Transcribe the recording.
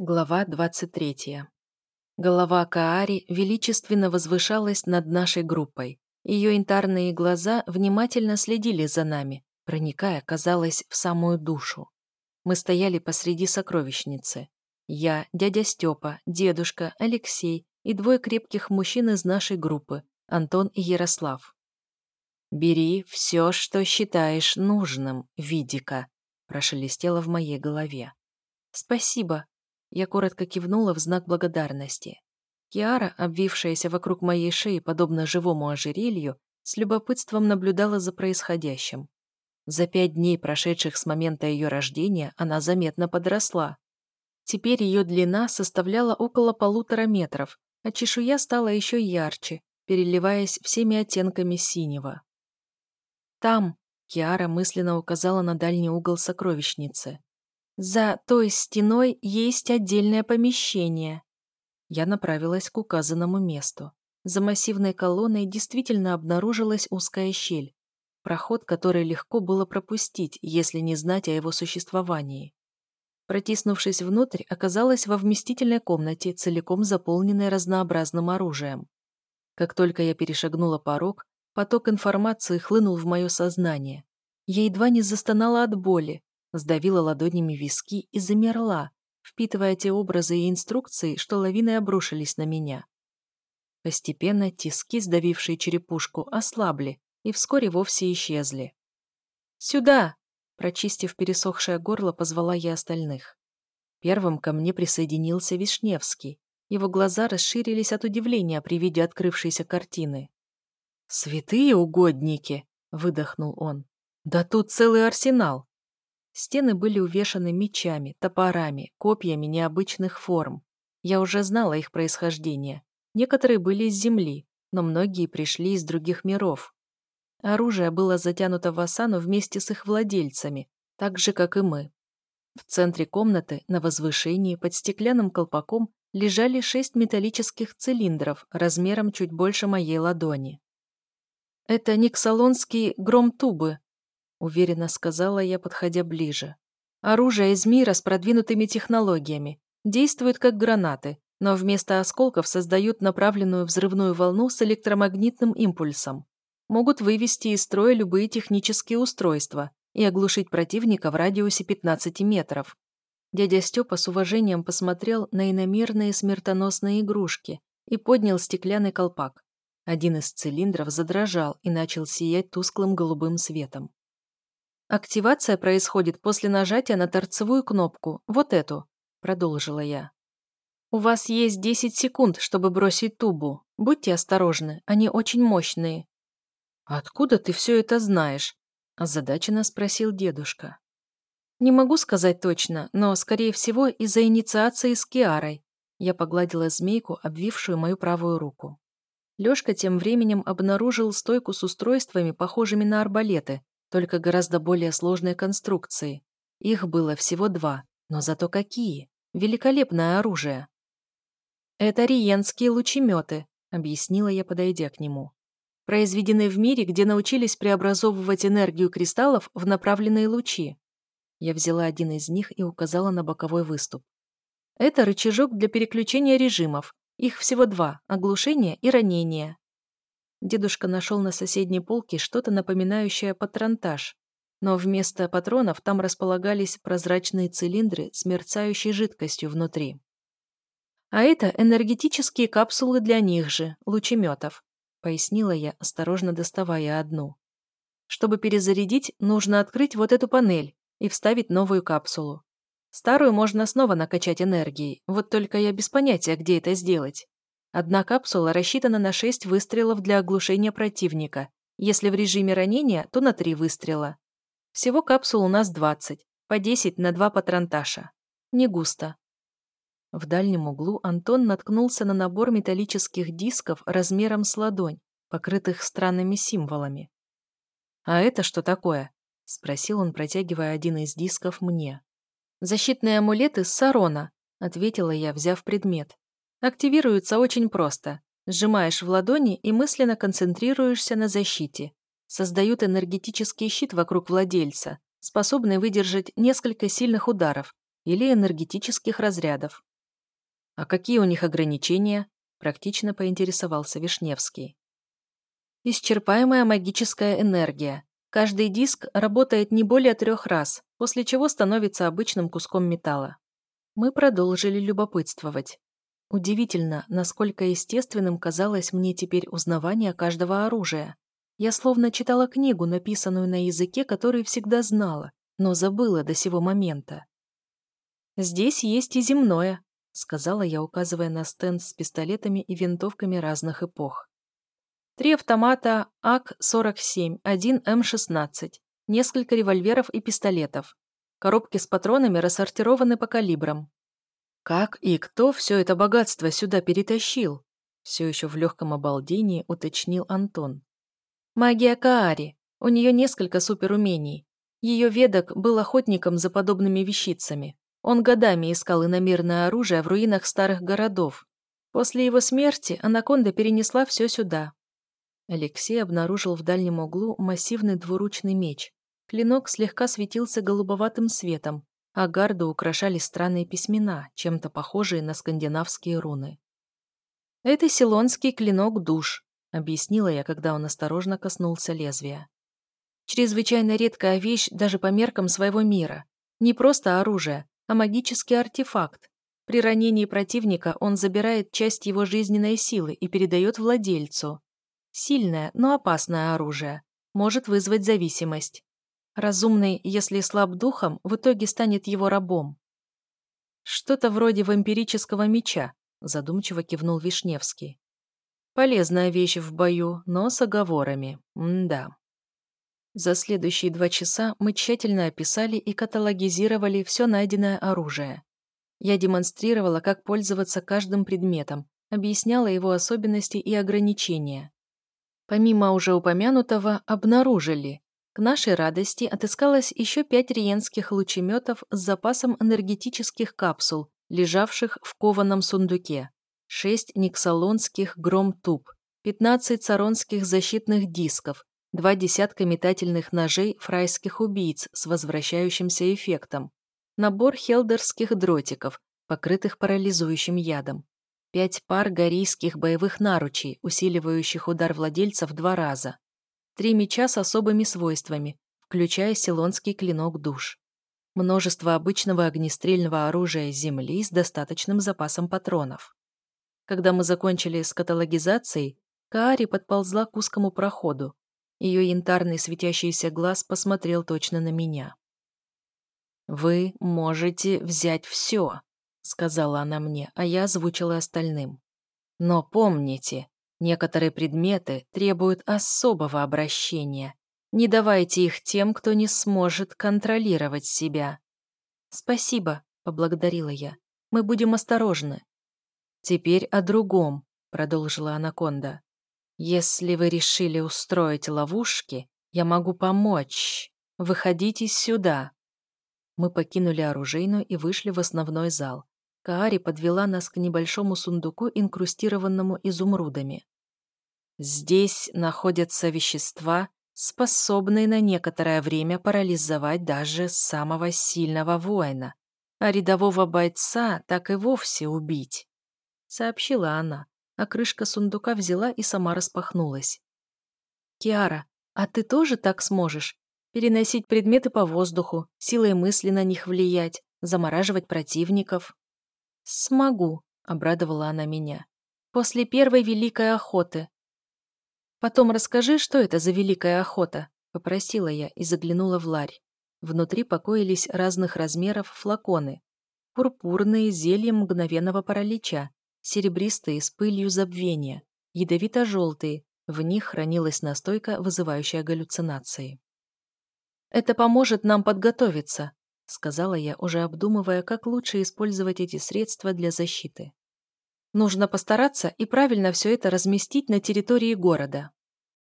Глава 23. Голова Каари величественно возвышалась над нашей группой. Ее янтарные глаза внимательно следили за нами, проникая, казалось, в самую душу. Мы стояли посреди сокровищницы. Я, дядя Степа, дедушка, Алексей и двое крепких мужчин из нашей группы, Антон и Ярослав. «Бери все, что считаешь нужным, Видика», прошелестело в моей голове. «Спасибо», я коротко кивнула в знак благодарности. Киара, обвившаяся вокруг моей шеи, подобно живому ожерелью, с любопытством наблюдала за происходящим. За пять дней, прошедших с момента ее рождения, она заметно подросла. Теперь ее длина составляла около полутора метров, а чешуя стала еще ярче, переливаясь всеми оттенками синего. «Там», — Киара мысленно указала на дальний угол сокровищницы, за той стеной есть отдельное помещение. Я направилась к указанному месту. За массивной колонной действительно обнаружилась узкая щель, проход, который легко было пропустить, если не знать о его существовании. Протиснувшись внутрь, оказалась во вместительной комнате, целиком заполненной разнообразным оружием. Как только я перешагнула порог, поток информации хлынул в мое сознание. Я едва не застонала от боли, сдавила ладонями виски и замерла, впитывая те образы и инструкции, что лавиной обрушились на меня. Постепенно тиски, сдавившие черепушку, ослабли и вскоре вовсе исчезли. «Сюда!» Прочистив пересохшее горло, позвала я остальных. Первым ко мне присоединился Вишневский. Его глаза расширились от удивления при виде открывшейся картины. «Святые угодники!» — выдохнул он. «Да тут целый арсенал! Стены были увешаны мечами, топорами, копьями необычных форм. Я уже знала их происхождение. Некоторые были из земли, но многие пришли из других миров. Оружие было затянуто в осану вместе с их владельцами, так же, как и мы. В центре комнаты, на возвышении, под стеклянным колпаком, лежали шесть металлических цилиндров размером чуть больше моей ладони. Это никсалонские громтубы, уверенно сказала я, подходя ближе. Оружие из мира с продвинутыми технологиями. Действует как гранаты, но вместо осколков создают направленную взрывную волну с электромагнитным импульсом. Могут вывести из строя любые технические устройства и оглушить противника в радиусе 15 метров. Дядя Степа с уважением посмотрел на иномерные смертоносные игрушки и поднял стеклянный колпак. Один из цилиндров задрожал и начал сиять тусклым голубым светом. Активация происходит после нажатия на торцевую кнопку, вот эту, продолжила я. У вас есть 10 секунд, чтобы бросить тубу. Будьте осторожны, они очень мощные. Откуда ты все это знаешь? озадаченно спросил дедушка. Не могу сказать точно, но, скорее всего, из-за инициации с Киарой. Я погладила змейку, обвившую мою правую руку. Лёшка тем временем обнаружил стойку с устройствами, похожими на арбалеты, только гораздо более сложной конструкции. Их было всего два, но зато какие! Великолепное оружие! «Это риенские лучеметы», — объяснила я, подойдя к нему. «Произведены в мире, где научились преобразовывать энергию кристаллов в направленные лучи». Я взяла один из них и указала на боковой выступ. «Это рычажок для переключения режимов. Их всего два — оглушение и ранение. Дедушка нашел на соседней полке что-то напоминающее патронтаж, но вместо патронов там располагались прозрачные цилиндры с мерцающей жидкостью внутри. А это энергетические капсулы для них же, лучеметов, пояснила я, осторожно доставая одну. Чтобы перезарядить, нужно открыть вот эту панель и вставить новую капсулу. Старую можно снова накачать энергией, вот только я без понятия, где это сделать. Одна капсула рассчитана на 6 выстрелов для оглушения противника. Если в режиме ранения, то на 3 выстрела. Всего капсул у нас 20, по 10 на 2 патронташа. Не густо. В дальнем углу Антон наткнулся на набор металлических дисков размером с ладонь, покрытых странными символами. «А это что такое?» — спросил он, протягивая один из дисков мне. «Защитные амулеты с Сарона», — ответила я, взяв предмет. Активируется очень просто. Сжимаешь в ладони и мысленно концентрируешься на защите. Создают энергетический щит вокруг владельца, способный выдержать несколько сильных ударов или энергетических разрядов. А какие у них ограничения? Практично поинтересовался Вишневский. Исчерпаемая магическая энергия. Каждый диск работает не более трех раз, после чего становится обычным куском металла. Мы продолжили любопытствовать. Удивительно, насколько естественным казалось мне теперь узнавание каждого оружия. Я словно читала книгу, написанную на языке, который всегда знала, но забыла до сего момента. «Здесь есть и земное», — сказала я, указывая на стенд с пистолетами и винтовками разных эпох. Три автомата АК-47, один М-16, несколько револьверов и пистолетов. Коробки с патронами рассортированы по калибрам. Как и кто все это богатство сюда перетащил? Все еще в легком обалдении уточнил Антон. Магия Каари. У нее несколько суперумений. Ее ведок был охотником за подобными вещицами. Он годами искал иномерное оружие в руинах старых городов. После его смерти Анаконда перенесла все сюда. Алексей обнаружил в дальнем углу массивный двуручный меч. Клинок слегка светился голубоватым светом, а гарду украшали странные письмена, чем-то похожие на скандинавские руны. «Это силонский клинок душ», — объяснила я, когда он осторожно коснулся лезвия. «Чрезвычайно редкая вещь даже по меркам своего мира. Не просто оружие, а магический артефакт. При ранении противника он забирает часть его жизненной силы и передает владельцу. Сильное, но опасное оружие. Может вызвать зависимость. Разумный, если слаб духом, в итоге станет его рабом. «Что-то вроде вампирического меча», задумчиво кивнул Вишневский. Полезная вещь в бою, но с оговорами. М-да. За следующие два часа мы тщательно описали и каталогизировали все найденное оружие. Я демонстрировала, как пользоваться каждым предметом, объясняла его особенности и ограничения. Помимо уже упомянутого, обнаружили. К нашей радости отыскалось еще пять риенских лучеметов с запасом энергетических капсул, лежавших в кованом сундуке. Шесть никсалонских гром-туб, 15 царонских защитных дисков, два десятка метательных ножей фрайских убийц с возвращающимся эффектом, набор хелдерских дротиков, покрытых парализующим ядом, пять пар горийских боевых наручей, усиливающих удар владельца в два раза, три меча с особыми свойствами, включая силонский клинок душ, множество обычного огнестрельного оружия земли с достаточным запасом патронов. Когда мы закончили с каталогизацией, Каари подползла к узкому проходу. Ее янтарный светящийся глаз посмотрел точно на меня. «Вы можете взять все», — сказала она мне, а я озвучила остальным. «Но помните, некоторые предметы требуют особого обращения. Не давайте их тем, кто не сможет контролировать себя». «Спасибо», — поблагодарила я. «Мы будем осторожны. «Теперь о другом», — продолжила Анаконда. «Если вы решили устроить ловушки, я могу помочь. Выходите сюда». Мы покинули оружейную и вышли в основной зал. Каари подвела нас к небольшому сундуку, инкрустированному изумрудами. Здесь находятся вещества, способные на некоторое время парализовать даже самого сильного воина, а рядового бойца так и вовсе убить сообщила она, а крышка сундука взяла и сама распахнулась. «Киара, а ты тоже так сможешь? Переносить предметы по воздуху, силой мысли на них влиять, замораживать противников?» «Смогу», — обрадовала она меня. «После первой великой охоты». «Потом расскажи, что это за великая охота», — попросила я и заглянула в ларь. Внутри покоились разных размеров флаконы. Пурпурные зелья мгновенного паралича, серебристые с пылью забвения, ядовито-желтые, в них хранилась настойка, вызывающая галлюцинации. «Это поможет нам подготовиться», — сказала я, уже обдумывая, как лучше использовать эти средства для защиты. «Нужно постараться и правильно все это разместить на территории города».